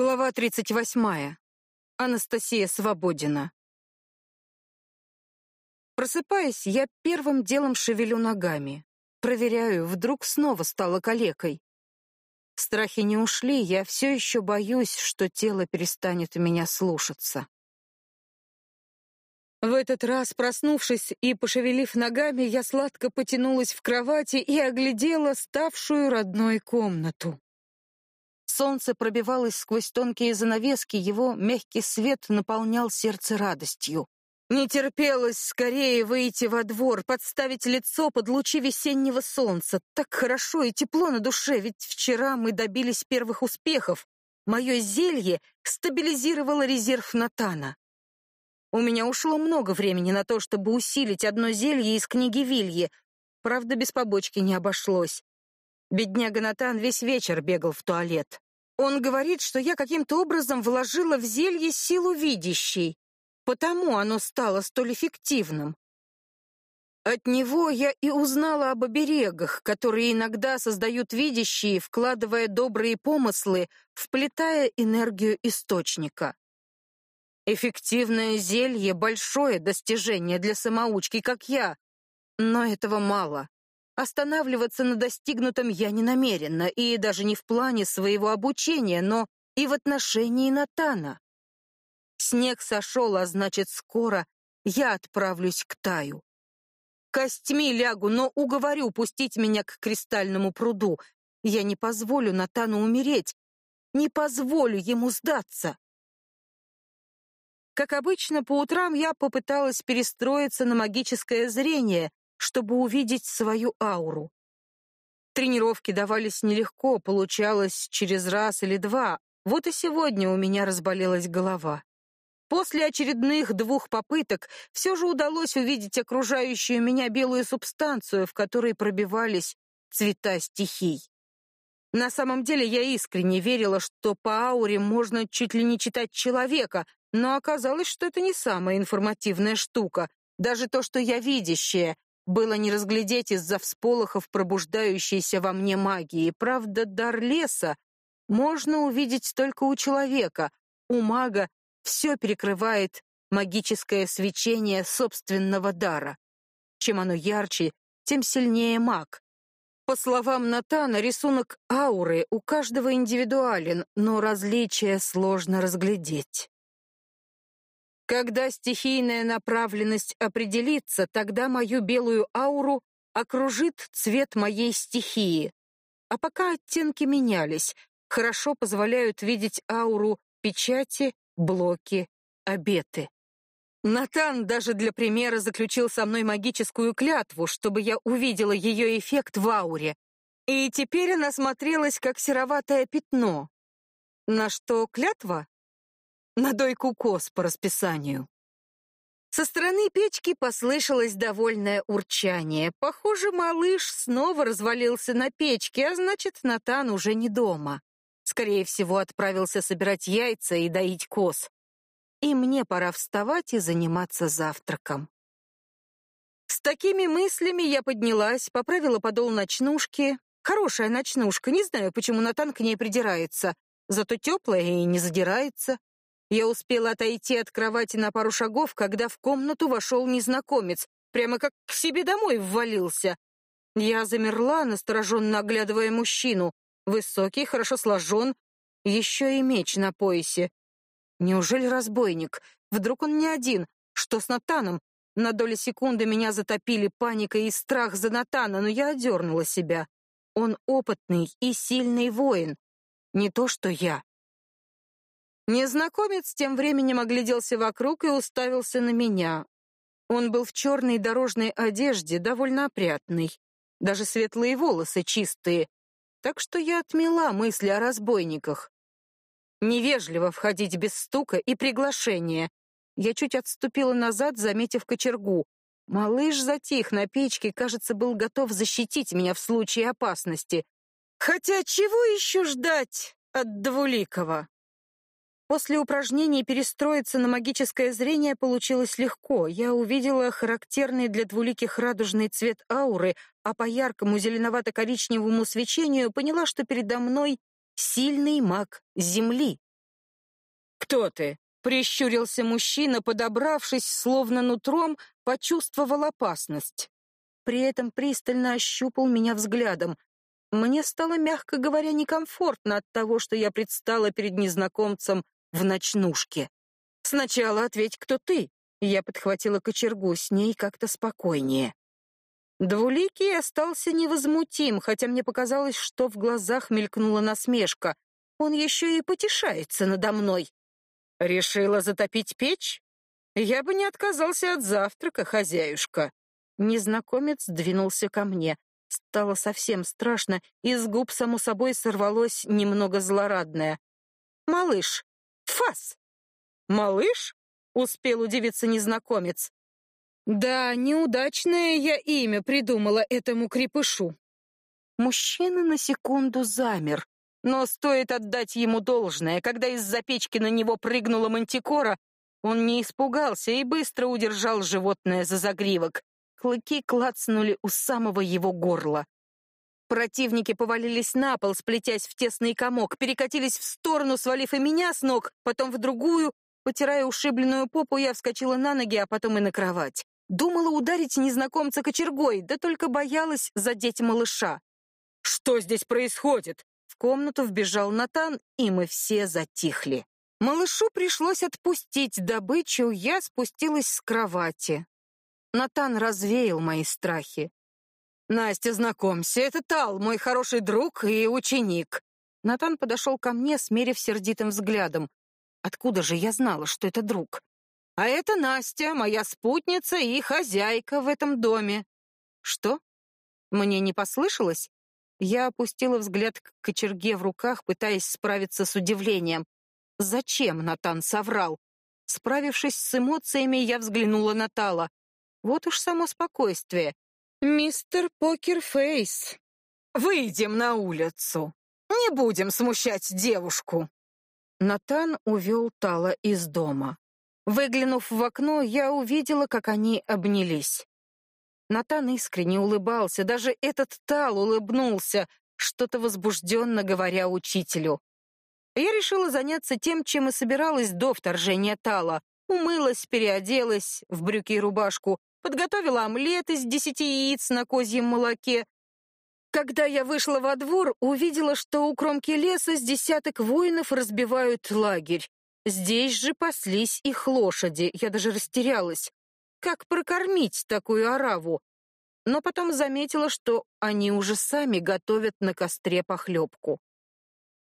Глава 38. Анастасия Свободина. Просыпаясь, я первым делом шевелю ногами. Проверяю, вдруг снова стала калекой. Страхи не ушли, я все еще боюсь, что тело перестанет меня слушаться. В этот раз, проснувшись и пошевелив ногами, я сладко потянулась в кровати и оглядела ставшую родной комнату. Солнце пробивалось сквозь тонкие занавески, его мягкий свет наполнял сердце радостью. Не терпелось скорее выйти во двор, подставить лицо под лучи весеннего солнца. Так хорошо и тепло на душе, ведь вчера мы добились первых успехов. Мое зелье стабилизировало резерв Натана. У меня ушло много времени на то, чтобы усилить одно зелье из книги Вильи. Правда, без побочки не обошлось. Бедняга Натан весь вечер бегал в туалет. Он говорит, что я каким-то образом вложила в зелье силу видящей, потому оно стало столь эффективным. От него я и узнала об оберегах, которые иногда создают видящие, вкладывая добрые помыслы, вплетая энергию источника. Эффективное зелье — большое достижение для самоучки, как я, но этого мало. Останавливаться на достигнутом я не намерена, и даже не в плане своего обучения, но и в отношении Натана. Снег сошел, а значит, скоро я отправлюсь к Таю. Костьми лягу, но уговорю пустить меня к кристальному пруду. Я не позволю Натану умереть, не позволю ему сдаться. Как обычно, по утрам я попыталась перестроиться на магическое зрение, чтобы увидеть свою ауру. Тренировки давались нелегко, получалось через раз или два. Вот и сегодня у меня разболелась голова. После очередных двух попыток все же удалось увидеть окружающую меня белую субстанцию, в которой пробивались цвета стихий. На самом деле я искренне верила, что по ауре можно чуть ли не читать человека, но оказалось, что это не самая информативная штука. Даже то, что я видящая, было не разглядеть из-за всполохов пробуждающейся во мне магии. Правда, дар леса можно увидеть только у человека. У мага все перекрывает магическое свечение собственного дара. Чем оно ярче, тем сильнее маг. По словам Натана, рисунок ауры у каждого индивидуален, но различия сложно разглядеть. Когда стихийная направленность определится, тогда мою белую ауру окружит цвет моей стихии. А пока оттенки менялись, хорошо позволяют видеть ауру печати, блоки, обеты. Натан даже для примера заключил со мной магическую клятву, чтобы я увидела ее эффект в ауре. И теперь она смотрелась как сероватое пятно. На что клятва? На дойку коз по расписанию. Со стороны печки послышалось довольное урчание. Похоже, малыш снова развалился на печке, а значит, Натан уже не дома. Скорее всего, отправился собирать яйца и доить коз. И мне пора вставать и заниматься завтраком. С такими мыслями я поднялась, поправила подол ночнушки. Хорошая ночнушка, не знаю, почему Натан к ней придирается. Зато теплая и не задирается. Я успела отойти от кровати на пару шагов, когда в комнату вошел незнакомец, прямо как к себе домой ввалился. Я замерла, настороженно оглядывая мужчину. Высокий, хорошо сложен, еще и меч на поясе. Неужели разбойник? Вдруг он не один? Что с Натаном? На долю секунды меня затопили паника и страх за Натана, но я одернула себя. Он опытный и сильный воин. Не то, что я. Незнакомец тем временем огляделся вокруг и уставился на меня. Он был в черной дорожной одежде, довольно опрятный. Даже светлые волосы чистые. Так что я отмела мысли о разбойниках. Невежливо входить без стука и приглашения. Я чуть отступила назад, заметив кочергу. Малыш затих на печке, кажется, был готов защитить меня в случае опасности. Хотя чего еще ждать от Двуликова? После упражнений перестроиться на магическое зрение получилось легко. Я увидела характерный для двуликих радужный цвет ауры, а по яркому зеленовато-коричневому свечению поняла, что передо мной сильный маг Земли. «Кто ты?» — прищурился мужчина, подобравшись, словно нутром, почувствовал опасность. При этом пристально ощупал меня взглядом. Мне стало, мягко говоря, некомфортно от того, что я предстала перед незнакомцем в ночнушке. «Сначала ответь, кто ты?» Я подхватила кочергу, с ней как-то спокойнее. Двуликий остался невозмутим, хотя мне показалось, что в глазах мелькнула насмешка. Он еще и потешается надо мной. Решила затопить печь? Я бы не отказался от завтрака, хозяюшка. Незнакомец двинулся ко мне. Стало совсем страшно, и с губ, само собой, сорвалось немного злорадное. «Малыш! Фас!» «Малыш?» — успел удивиться незнакомец. «Да, неудачное я имя придумала этому крепышу». Мужчина на секунду замер, но стоит отдать ему должное, когда из-за печки на него прыгнула мантикора, он не испугался и быстро удержал животное за загривок. Клыки клацнули у самого его горла. Противники повалились на пол, сплетясь в тесный комок, перекатились в сторону, свалив и меня с ног, потом в другую. Потирая ушибленную попу, я вскочила на ноги, а потом и на кровать. Думала ударить незнакомца кочергой, да только боялась задеть малыша. «Что здесь происходит?» В комнату вбежал Натан, и мы все затихли. Малышу пришлось отпустить добычу, я спустилась с кровати. Натан развеял мои страхи. «Настя, знакомься, это Тал, мой хороший друг и ученик». Натан подошел ко мне, смерив сердитым взглядом. Откуда же я знала, что это друг? «А это Настя, моя спутница и хозяйка в этом доме». «Что? Мне не послышалось?» Я опустила взгляд к кочерге в руках, пытаясь справиться с удивлением. Зачем Натан соврал? Справившись с эмоциями, я взглянула на Тала. Вот уж само спокойствие. «Мистер Покерфейс, выйдем на улицу. Не будем смущать девушку». Натан увел Тала из дома. Выглянув в окно, я увидела, как они обнялись. Натан искренне улыбался, даже этот Тал улыбнулся, что-то возбужденно говоря учителю. Я решила заняться тем, чем и собиралась до вторжения Тала. Умылась, переоделась в брюки и рубашку, подготовила омлет из десяти яиц на козьем молоке. Когда я вышла во двор, увидела, что у кромки леса с десяток воинов разбивают лагерь. Здесь же паслись их лошади, я даже растерялась. Как прокормить такую ораву? Но потом заметила, что они уже сами готовят на костре похлебку.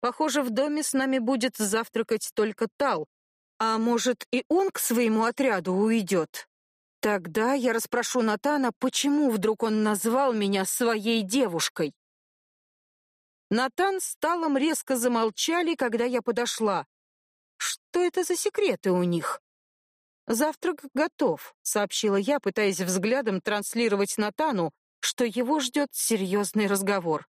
Похоже, в доме с нами будет завтракать только Тал, а может и он к своему отряду уйдет. Тогда я расспрошу Натана, почему вдруг он назвал меня своей девушкой. Натан с Талом резко замолчали, когда я подошла. Что это за секреты у них? Завтрак готов, сообщила я, пытаясь взглядом транслировать Натану, что его ждет серьезный разговор.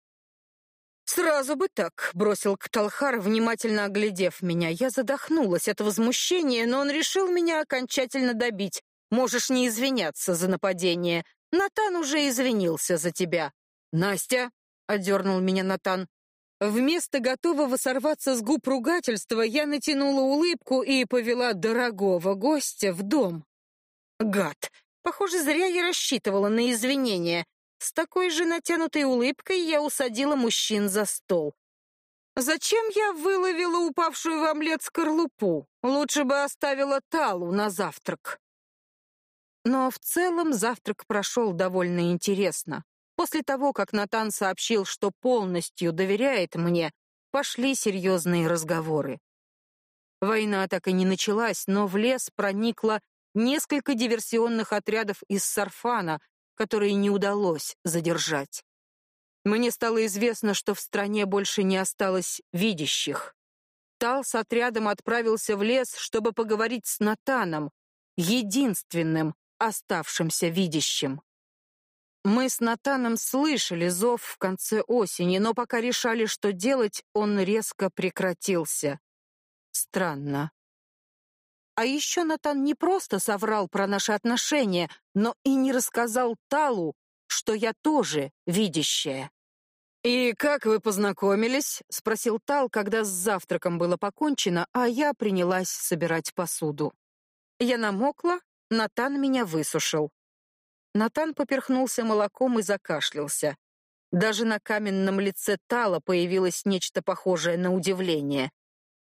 Сразу бы так, бросил Кталхар, внимательно оглядев меня. Я задохнулась от возмущения, но он решил меня окончательно добить. Можешь не извиняться за нападение. Натан уже извинился за тебя. Настя, одернул меня Натан. Вместо готового сорваться с губ ругательства я натянула улыбку и повела дорогого гостя в дом. Гад. Похоже, зря я рассчитывала на извинения. С такой же натянутой улыбкой я усадила мужчин за стол. Зачем я выловила упавшую в омлет скорлупу? Лучше бы оставила талу на завтрак. Но в целом завтрак прошел довольно интересно. После того, как Натан сообщил, что полностью доверяет мне, пошли серьезные разговоры. Война так и не началась, но в лес проникло несколько диверсионных отрядов из Сарфана, которые не удалось задержать. Мне стало известно, что в стране больше не осталось видящих. Тал с отрядом отправился в лес, чтобы поговорить с Натаном, единственным, оставшимся видящим. Мы с Натаном слышали зов в конце осени, но пока решали, что делать, он резко прекратился. Странно. А еще Натан не просто соврал про наши отношения, но и не рассказал Талу, что я тоже видящая. «И как вы познакомились?» — спросил Тал, когда с завтраком было покончено, а я принялась собирать посуду. Я намокла, Натан меня высушил. Натан поперхнулся молоком и закашлялся. Даже на каменном лице Тала появилось нечто похожее на удивление.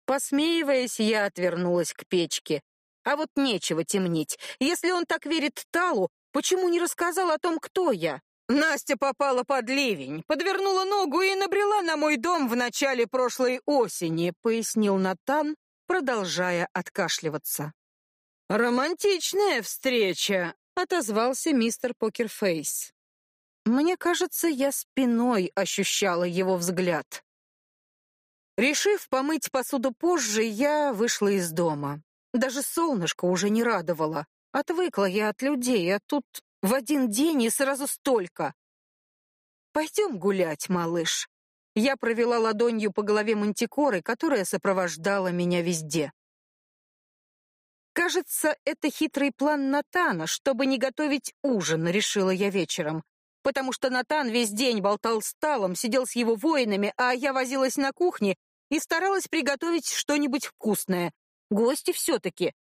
Посмеиваясь, я отвернулась к печке. А вот нечего темнить. Если он так верит Талу, почему не рассказал о том, кто я? Настя попала под ливень, подвернула ногу и набрела на мой дом в начале прошлой осени, пояснил Натан, продолжая откашливаться. Романтичная встреча, отозвался мистер Покерфейс. Мне кажется, я спиной ощущала его взгляд. Решив помыть посуду позже, я вышла из дома. Даже солнышко уже не радовало. Отвыкла я от людей, а тут в один день и сразу столько. Пойдем гулять, малыш. Я провела ладонью по голове мантикоры, которая сопровождала меня везде. Кажется, это хитрый план Натана, чтобы не готовить ужин, решила я вечером. Потому что Натан весь день болтал с Талом, сидел с его воинами, а я возилась на кухне и старалась приготовить что-нибудь вкусное. Гости все-таки.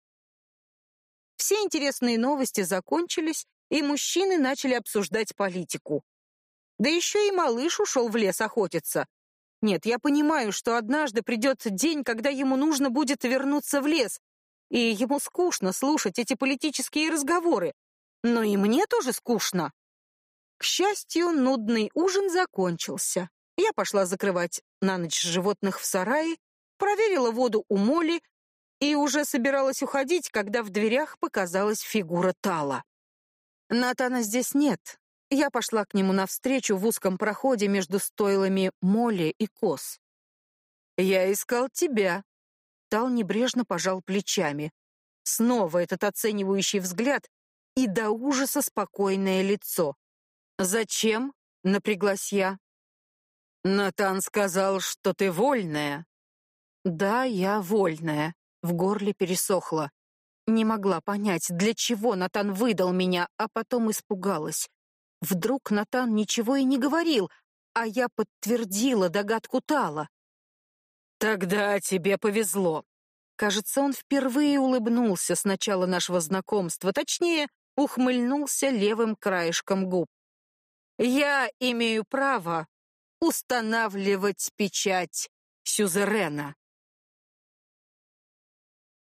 Все интересные новости закончились, и мужчины начали обсуждать политику. Да еще и малыш ушел в лес охотиться. Нет, я понимаю, что однажды придет день, когда ему нужно будет вернуться в лес, и ему скучно слушать эти политические разговоры. Но и мне тоже скучно. К счастью, нудный ужин закончился. Я пошла закрывать на ночь животных в сарае, проверила воду у Моли и уже собиралась уходить, когда в дверях показалась фигура Тала. Натана здесь нет. Я пошла к нему навстречу в узком проходе между стойлами Молли и Кос. «Я искал тебя». Тал небрежно пожал плечами. Снова этот оценивающий взгляд и до ужаса спокойное лицо. «Зачем?» — напряглась я. «Натан сказал, что ты вольная». «Да, я вольная». В горле пересохло. Не могла понять, для чего Натан выдал меня, а потом испугалась. Вдруг Натан ничего и не говорил, а я подтвердила догадку Тала. «Тогда тебе повезло». Кажется, он впервые улыбнулся с начала нашего знакомства, точнее, ухмыльнулся левым краешком губ. «Я имею право устанавливать печать сюзерена».